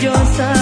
yo sabía.